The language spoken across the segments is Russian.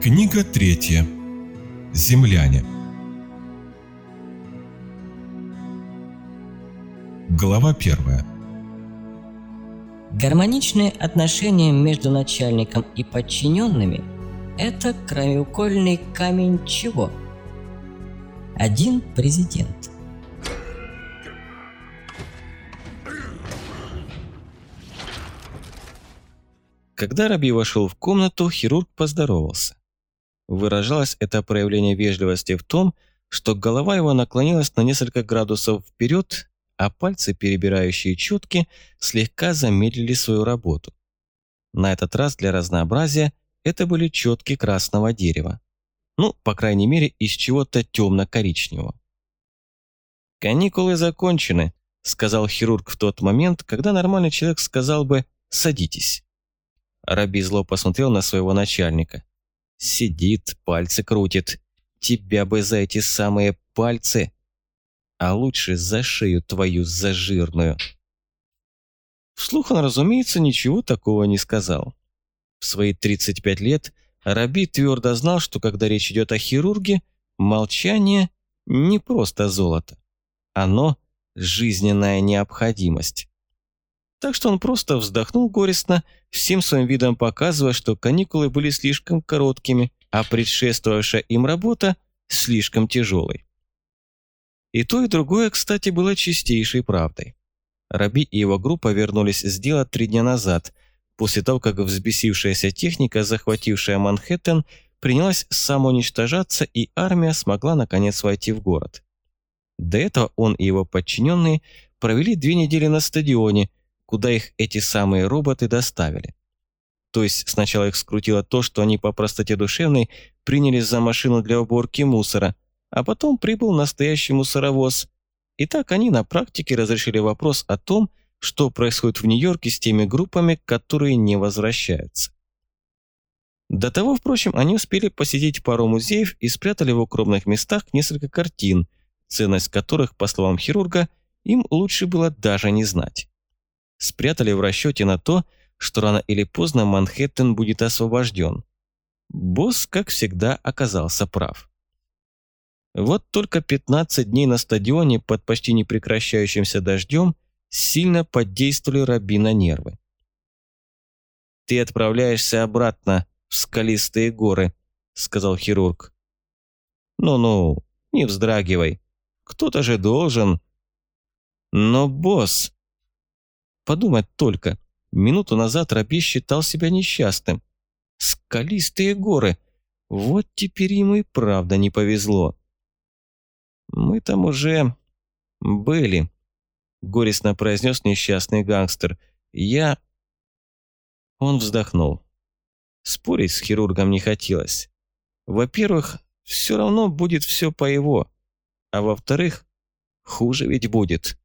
Книга третья. Земляне. Глава первая. Гармоничные отношения между начальником и подчиненными – это краеугольный камень чего? Один президент. Когда Раби вошел в комнату, хирург поздоровался. Выражалось это проявление вежливости в том, что голова его наклонилась на несколько градусов вперед, а пальцы, перебирающие четки, слегка замедлили свою работу. На этот раз для разнообразия это были четки красного дерева. Ну, по крайней мере, из чего-то темно-коричневого. «Каникулы закончены», – сказал хирург в тот момент, когда нормальный человек сказал бы «садитесь». Раби зло посмотрел на своего начальника. Сидит, пальцы крутит. Тебя бы за эти самые пальцы. А лучше за шею твою зажирную. Вслух он, разумеется, ничего такого не сказал. В свои 35 лет Раби твердо знал, что когда речь идет о хирурге, молчание не просто золото. Оно – жизненная необходимость. Так что он просто вздохнул горестно, всем своим видом показывая, что каникулы были слишком короткими, а предшествовавшая им работа слишком тяжелой. И то, и другое, кстати, было чистейшей правдой. Раби и его группа вернулись с дела три дня назад, после того, как взбесившаяся техника, захватившая Манхэттен, принялась самоуничтожаться, и армия смогла наконец войти в город. До этого он и его подчиненные провели две недели на стадионе, куда их эти самые роботы доставили. То есть сначала их скрутило то, что они по простоте душевной приняли за машину для уборки мусора, а потом прибыл настоящий мусоровоз. И так они на практике разрешили вопрос о том, что происходит в Нью-Йорке с теми группами, которые не возвращаются. До того, впрочем, они успели посетить пару музеев и спрятали в укромных местах несколько картин, ценность которых, по словам хирурга, им лучше было даже не знать спрятали в расчете на то, что рано или поздно Манхэттен будет освобожден. Босс, как всегда, оказался прав. Вот только 15 дней на стадионе под почти непрекращающимся дождем сильно подействовали Раби на нервы. «Ты отправляешься обратно в скалистые горы», — сказал хирург. «Ну-ну, не вздрагивай. Кто-то же должен...» «Но, босс...» Подумать только, минуту назад Раби считал себя несчастным. Скалистые горы. Вот теперь ему и правда не повезло. «Мы там уже были», — горестно произнес несчастный гангстер. «Я...» Он вздохнул. Спорить с хирургом не хотелось. Во-первых, все равно будет все по его. А во-вторых, хуже ведь будет.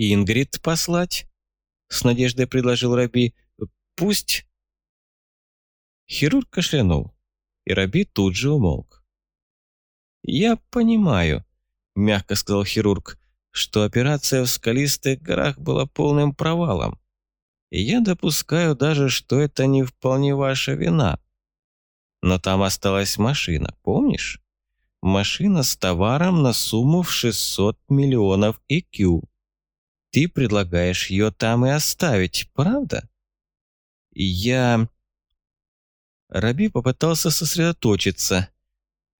Ингрид послать?» С надеждой предложил Раби. «Пусть...» Хирург кашлянул, и Раби тут же умолк. «Я понимаю», — мягко сказал хирург, «что операция в скалистых горах была полным провалом. И я допускаю даже, что это не вполне ваша вина. Но там осталась машина, помнишь? Машина с товаром на сумму в 600 миллионов ИКЮ. Ты предлагаешь ее там и оставить, правда? Я... Раби попытался сосредоточиться.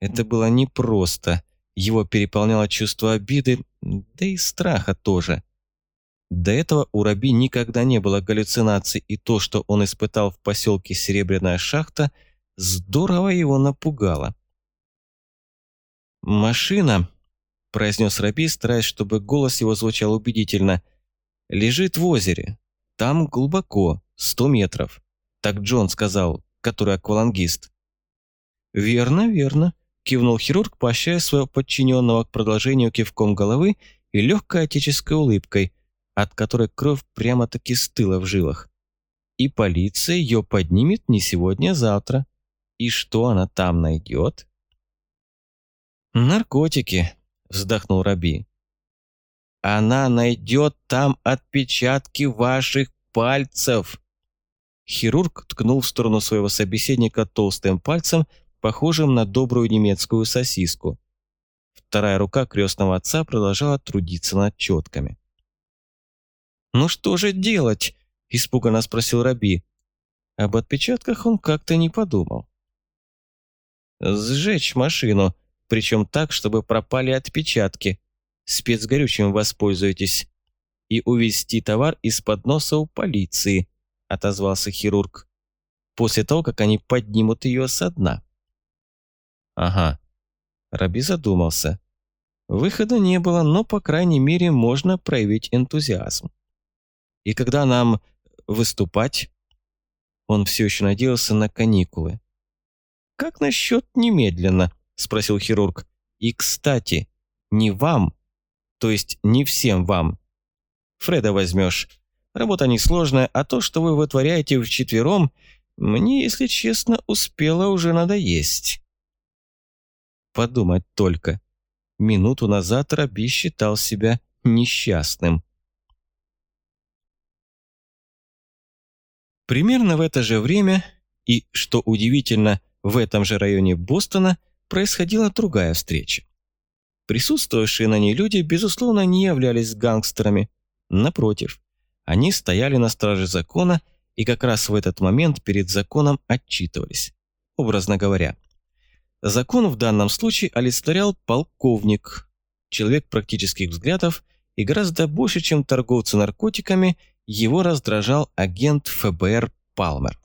Это было непросто. Его переполняло чувство обиды, да и страха тоже. До этого у Раби никогда не было галлюцинаций, и то, что он испытал в поселке Серебряная шахта, здорово его напугало. Машина, – произнес Раби, стараясь, чтобы голос его звучал убедительно. «Лежит в озере. Там глубоко, сто метров». Так Джон сказал, который аквалангист. «Верно, верно», – кивнул хирург, поощряя своего подчиненного к продолжению кивком головы и легкой отеческой улыбкой, от которой кровь прямо-таки стыла в жилах. «И полиция ее поднимет не сегодня, а завтра. И что она там найдет?» «Наркотики», вздохнул Раби. Она найдет там отпечатки ваших пальцев. Хирург ткнул в сторону своего собеседника толстым пальцем, похожим на добрую немецкую сосиску. Вторая рука крестного отца продолжала трудиться над четками. «Ну что же делать?» – испуганно спросил Раби. Об отпечатках он как-то не подумал. «Сжечь машину, причем так, чтобы пропали отпечатки. Спецгорючим воспользуйтесь. И увезти товар из-под носа у полиции», – отозвался хирург. «После того, как они поднимут ее со дна». «Ага». Раби задумался. Выхода не было, но, по крайней мере, можно проявить энтузиазм. И когда нам выступать? Он все еще надеялся на каникулы. «Как насчет немедленно?» – спросил хирург. «И, кстати, не вам, то есть не всем вам. Фреда возьмешь. Работа несложная, а то, что вы вытворяете вчетвером, мне, если честно, успело уже надоесть». Подумать только. Минуту назад Раби считал себя несчастным. Примерно в это же время, и, что удивительно, в этом же районе Бостона, происходила другая встреча. Присутствовавшие на ней люди, безусловно, не являлись гангстерами. Напротив, они стояли на страже закона и как раз в этот момент перед законом отчитывались. Образно говоря, закон в данном случае олицетворял полковник, человек практических взглядов и гораздо больше, чем торговцы наркотиками – его раздражал агент ФБР Палмер.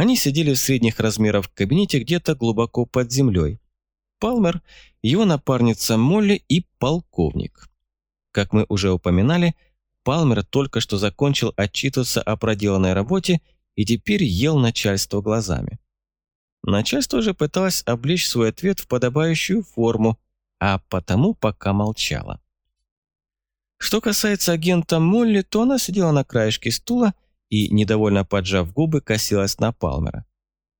Они сидели в средних размерах в кабинете где-то глубоко под землей. Палмер, его напарница Молли и полковник. Как мы уже упоминали, Палмер только что закончил отчитываться о проделанной работе и теперь ел начальство глазами. Начальство же пыталось облечь свой ответ в подобающую форму, а потому пока молчало. Что касается агента Молли, то она сидела на краешке стула и, недовольно поджав губы, косилась на Палмера.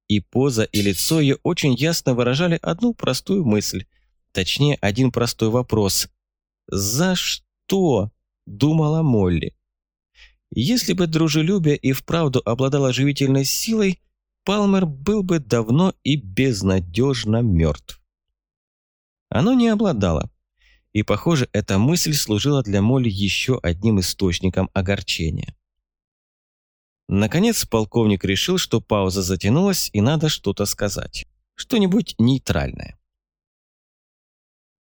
И поза, и лицо ее очень ясно выражали одну простую мысль, точнее, один простой вопрос. «За что?» – думала Молли. Если бы дружелюбие и вправду обладало живительной силой, Палмер был бы давно и безнадежно мертв. Оно не обладало. И, похоже, эта мысль служила для Молли еще одним источником огорчения. Наконец полковник решил, что пауза затянулась и надо что-то сказать. Что-нибудь нейтральное.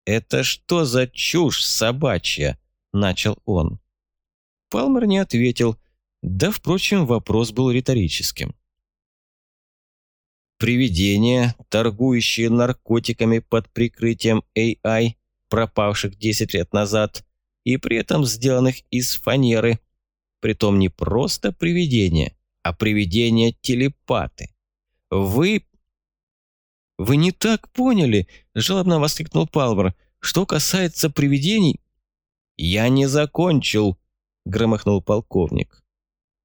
«Это что за чушь собачья?» – начал он. Палмер не ответил, да, впрочем, вопрос был риторическим. Привидения, торгующие наркотиками под прикрытием AI, пропавших 10 лет назад, и при этом сделанных из фанеры. Притом не просто привидения, а привидения-телепаты. Вы... «Вы не так поняли», – жалобно воскликнул Палмер. «Что касается привидений...» «Я не закончил», – громыхнул полковник.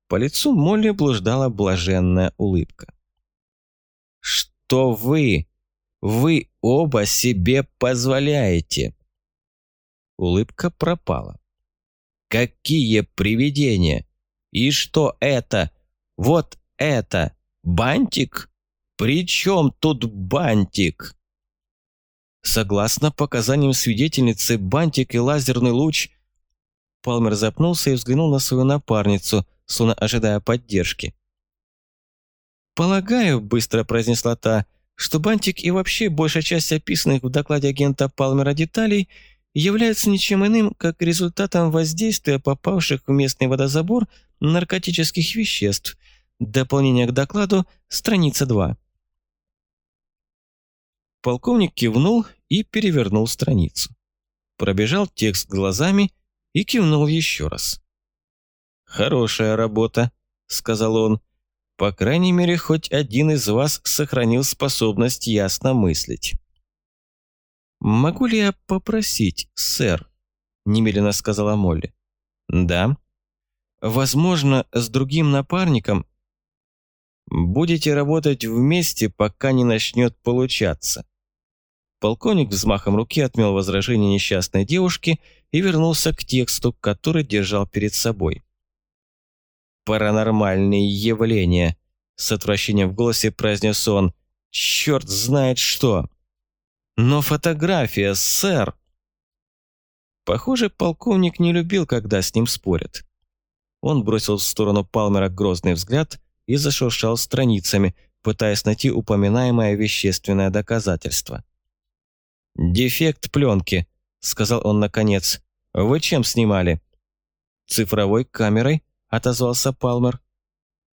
По лицу Молли блуждала блаженная улыбка. «Что вы вы оба себе позволяете!» Улыбка пропала. «Какие привидения! И что это? Вот это! Бантик? При чем тут бантик?» Согласно показаниям свидетельницы, бантик и лазерный луч... Палмер запнулся и взглянул на свою напарницу, словно ожидая поддержки. «Полагаю», — быстро произнесла та, — что бантик и вообще большая часть описанных в докладе агента Палмера деталей являются ничем иным, как результатом воздействия попавших в местный водозабор наркотических веществ. Дополнение к докладу, страница 2. Полковник кивнул и перевернул страницу. Пробежал текст глазами и кивнул еще раз. «Хорошая работа», — сказал он. По крайней мере, хоть один из вас сохранил способность ясно мыслить. «Могу ли я попросить, сэр?» – немедленно сказала Молли. «Да. Возможно, с другим напарником будете работать вместе, пока не начнет получаться». Полковник взмахом руки отмел возражение несчастной девушки и вернулся к тексту, который держал перед собой. Паранормальные явления, с отвращением в голосе произнес он. Черт знает что. Но фотография, сэр. Похоже, полковник не любил, когда с ним спорят. Он бросил в сторону Палмера грозный взгляд и зашуршал страницами, пытаясь найти упоминаемое вещественное доказательство. «Дефект пленки», — сказал он наконец. «Вы чем снимали?» «Цифровой камерой», — отозвался Палмер.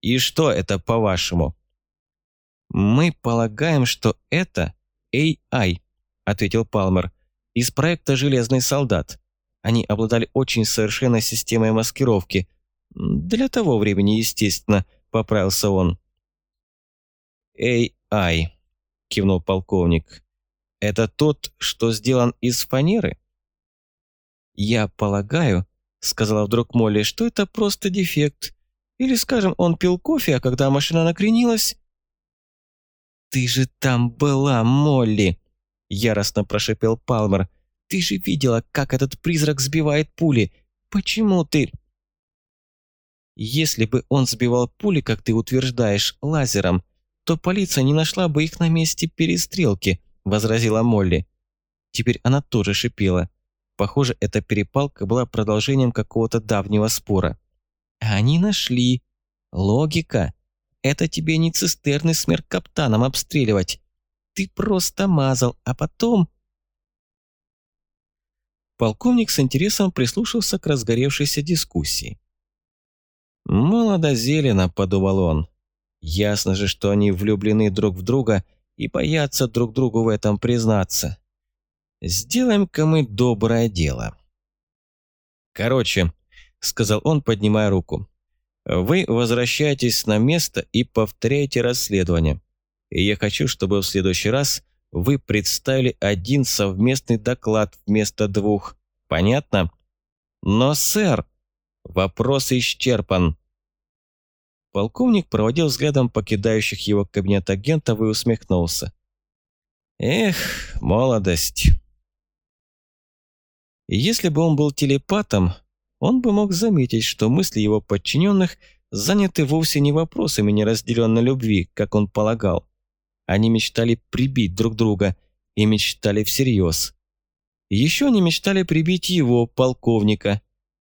«И что это, по-вашему?» «Мы полагаем, что это AI», — ответил Палмер, «из проекта «Железный солдат». Они обладали очень совершенной системой маскировки. Для того времени, естественно, поправился он. «AI», — кивнул полковник. «Это тот, что сделан из фанеры?» «Я полагаю», — сказала вдруг Молли, — «что это просто дефект. Или, скажем, он пил кофе, а когда машина накренилась...» «Ты же там была, Молли!» — яростно прошепел Палмер. «Ты же видела, как этот призрак сбивает пули. Почему ты...» «Если бы он сбивал пули, как ты утверждаешь, лазером, то полиция не нашла бы их на месте перестрелки», – возразила Молли. Теперь она тоже шипела. Похоже, эта перепалка была продолжением какого-то давнего спора. «Они нашли. Логика. Это тебе не цистерны с меркаптаном обстреливать. Ты просто мазал, а потом...» Полковник с интересом прислушался к разгоревшейся дискуссии. «Молодо-зелено», – подумал он. Ясно же, что они влюблены друг в друга и боятся друг другу в этом признаться. Сделаем-ка мы доброе дело. Короче, сказал он, поднимая руку. Вы возвращаетесь на место и повторяете расследование. И я хочу, чтобы в следующий раз вы представили один совместный доклад вместо двух. Понятно? Но, сэр, вопрос исчерпан. Полковник проводил взглядом покидающих его кабинет агентов и усмехнулся. Эх, молодость. Если бы он был телепатом, он бы мог заметить, что мысли его подчиненных заняты вовсе не вопросами неразделенной любви, как он полагал. Они мечтали прибить друг друга и мечтали всерьез. Еще они мечтали прибить его, полковника,